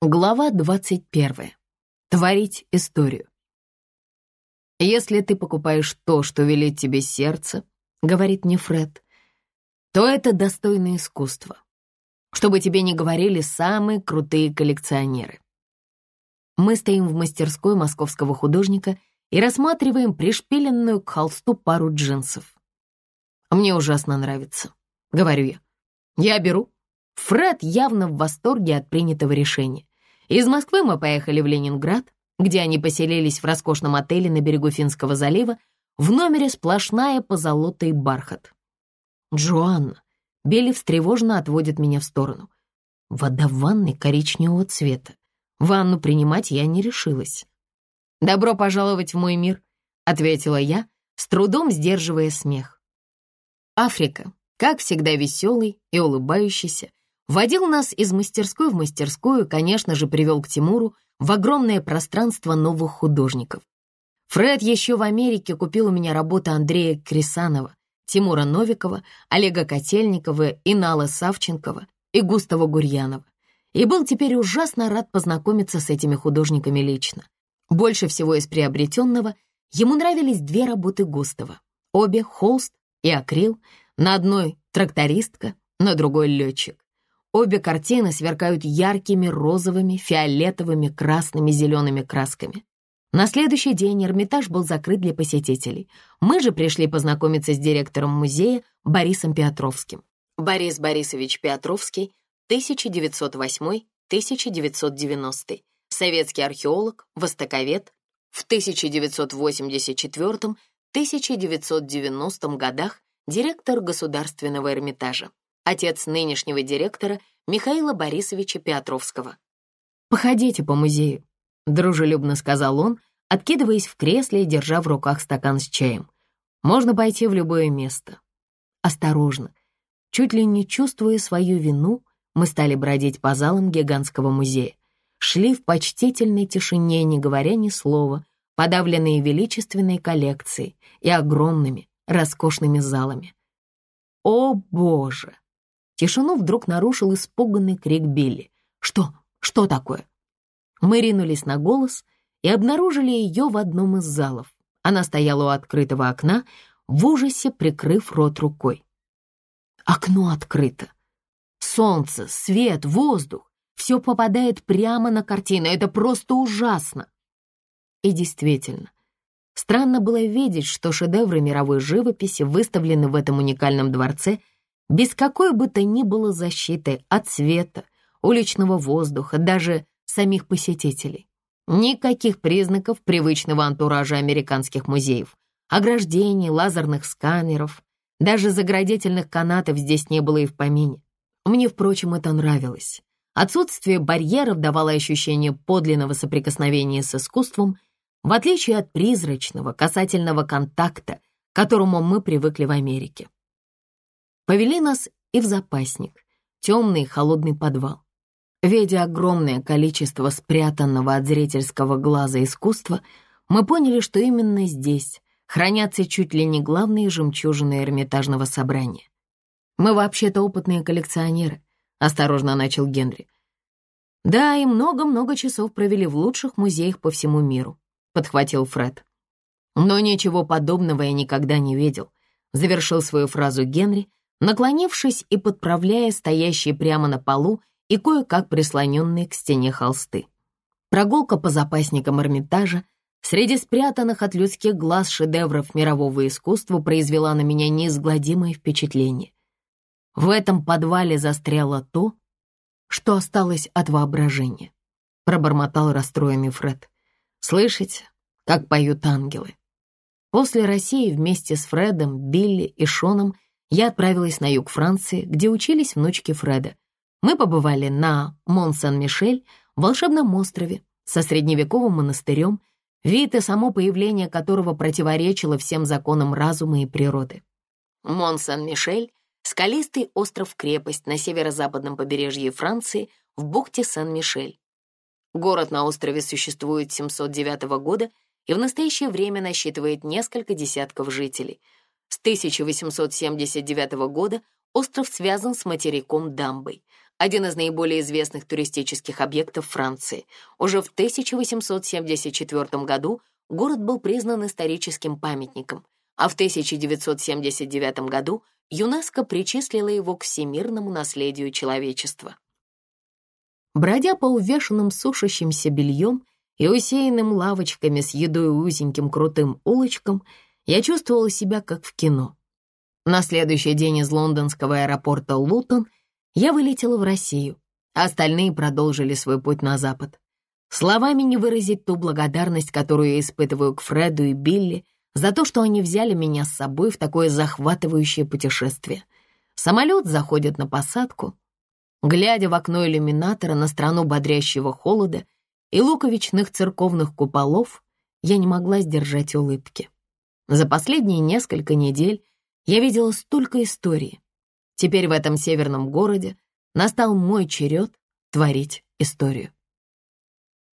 Глава 21. Творить историю. «Если ты покупаешь то, что велит тебе сердце, — говорит мне Фред, — то это достойное искусство, чтобы тебе не говорили самые крутые коллекционеры. Мы стоим в мастерской московского художника и рассматриваем пришпиленную к холсту пару джинсов. Мне ужасно нравится, — говорю я. Я беру. Фред явно в восторге от принятого решения. Из Москвы мы поехали в Ленинград, где они поселились в роскошном отеле на берегу Финского залива, в номере сплошная позолота бархат. «Джоанна», Белли встревоженно отводит меня в сторону. Вода в ванной коричневого цвета. Ванну принимать я не решилась. «Добро пожаловать в мой мир», — ответила я, с трудом сдерживая смех. Африка, как всегда веселый и улыбающийся, Водил нас из мастерской в мастерскую, конечно же, привел к Тимуру в огромное пространство новых художников. Фред еще в Америке купил у меня работы Андрея Крисанова, Тимура Новикова, Олега Котельникова, Инала Савченкова и Густава Гурьянова. И был теперь ужасно рад познакомиться с этими художниками лично. Больше всего из приобретенного ему нравились две работы Густава. Обе — холст и акрил, на одной — трактористка, на другой — летчик. Обе картины сверкают яркими розовыми, фиолетовыми, красными, зелеными красками. На следующий день Эрмитаж был закрыт для посетителей. Мы же пришли познакомиться с директором музея Борисом Петровским. Борис Борисович Петровский, 1908-1990. Советский археолог, востоковед. В 1984-1990 годах директор Государственного Эрмитажа отец нынешнего директора Михаила Борисовича Петровского. «Походите по музею», — дружелюбно сказал он, откидываясь в кресле и держа в руках стакан с чаем. «Можно пойти в любое место». Осторожно, чуть ли не чувствуя свою вину, мы стали бродить по залам гигантского музея. Шли в почтительной тишине, не говоря ни слова, подавленные величественной коллекцией и огромными, роскошными залами. О, Боже! Тишину вдруг нарушил испуганный крик Билли. «Что? Что такое?» Мы ринулись на голос и обнаружили ее в одном из залов. Она стояла у открытого окна, в ужасе прикрыв рот рукой. Окно открыто. Солнце, свет, воздух. Все попадает прямо на картину. Это просто ужасно. И действительно, странно было видеть, что шедевры мировой живописи выставлены в этом уникальном дворце — без какой бы то ни было защиты от света, уличного воздуха, даже самих посетителей. Никаких признаков привычного антуража американских музеев, ограждений, лазерных сканеров, даже заградительных канатов здесь не было и в помине. Мне, впрочем, это нравилось. Отсутствие барьеров давало ощущение подлинного соприкосновения с искусством, в отличие от призрачного касательного контакта, к которому мы привыкли в Америке. Повели нас и в запасник, темный холодный подвал. Видя огромное количество спрятанного от зрительского глаза искусства, мы поняли, что именно здесь хранятся чуть ли не главные жемчужины Эрмитажного собрания. «Мы вообще-то опытные коллекционеры», — осторожно начал Генри. «Да, и много-много часов провели в лучших музеях по всему миру», — подхватил Фред. «Но ничего подобного я никогда не видел», — завершил свою фразу Генри, наклонившись и подправляя стоящие прямо на полу и кое-как прислоненные к стене холсты. Прогулка по запасникам Эрмитажа среди спрятанных от людских глаз шедевров мирового искусства произвела на меня неизгладимое впечатление. В этом подвале застряло то, что осталось от воображения, пробормотал расстроенный Фред. Слышите, как поют ангелы? После России вместе с Фредом, Билли и Шоном — я отправилась на юг Франции, где учились внучки Фреда. Мы побывали на Мон-Сан-Мишель, волшебном острове, со средневековым монастырем, вид и само появление которого противоречило всем законам разума и природы. Мон-Сан-Мишель — скалистый остров-крепость на северо-западном побережье Франции в бухте Сан-Мишель. Город на острове существует с 709 года и в настоящее время насчитывает несколько десятков жителей — с 1879 года остров связан с материком дамбой. один из наиболее известных туристических объектов Франции. Уже в 1874 году город был признан историческим памятником, а в 1979 году ЮНЕСКО причислила его к всемирному наследию человечества. Бродя по увешанным сушащимся бельем и усеянным лавочками с едой узеньким крутым улочкам, я чувствовала себя как в кино. На следующий день из лондонского аэропорта Лутон я вылетела в Россию, остальные продолжили свой путь на запад. Словами не выразить ту благодарность, которую я испытываю к Фреду и Билли за то, что они взяли меня с собой в такое захватывающее путешествие. Самолет заходит на посадку. Глядя в окно иллюминатора на страну бодрящего холода и луковичных церковных куполов, я не могла сдержать улыбки. За последние несколько недель я видела столько историй. Теперь в этом северном городе настал мой черед творить историю.